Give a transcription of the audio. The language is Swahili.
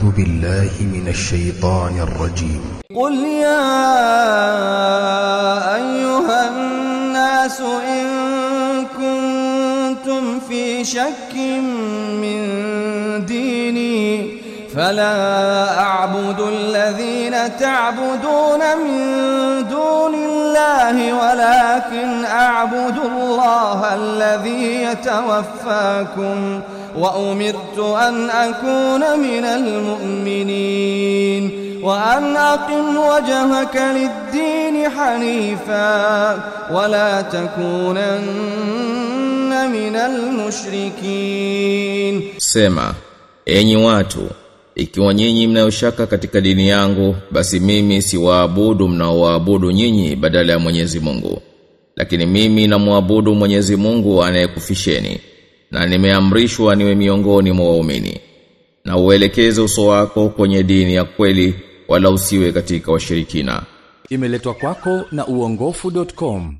أعوذ بالله من الشيطان الرجيم. قل يا أيها الناس إن كنتم في شك من ديني فلا أعبد الذين تعبدون من دون الله ولكن أعبد الله الذي يتوفاكم. وأمرت أن أكون من المؤمنين وأن أقم وجهك للدين حنيفا ولا تكونن من المشركين Sema, enyi watu, ikiwa nyinyi mnayoshaka katika dini yangu, basi mimi siwaabudu mnaoabudu nyinyi badala ya Mwenyezi Mungu. Lakini mimi namwabudu Mwenyezi Mungu anayekufisheni, na nimeamrishwa niwe miongoni mwa waumini. Na uelekeze uso wako kwenye dini ya kweli, wala usiwe katika washirikina. Imeletwa kwako na uongofu.com.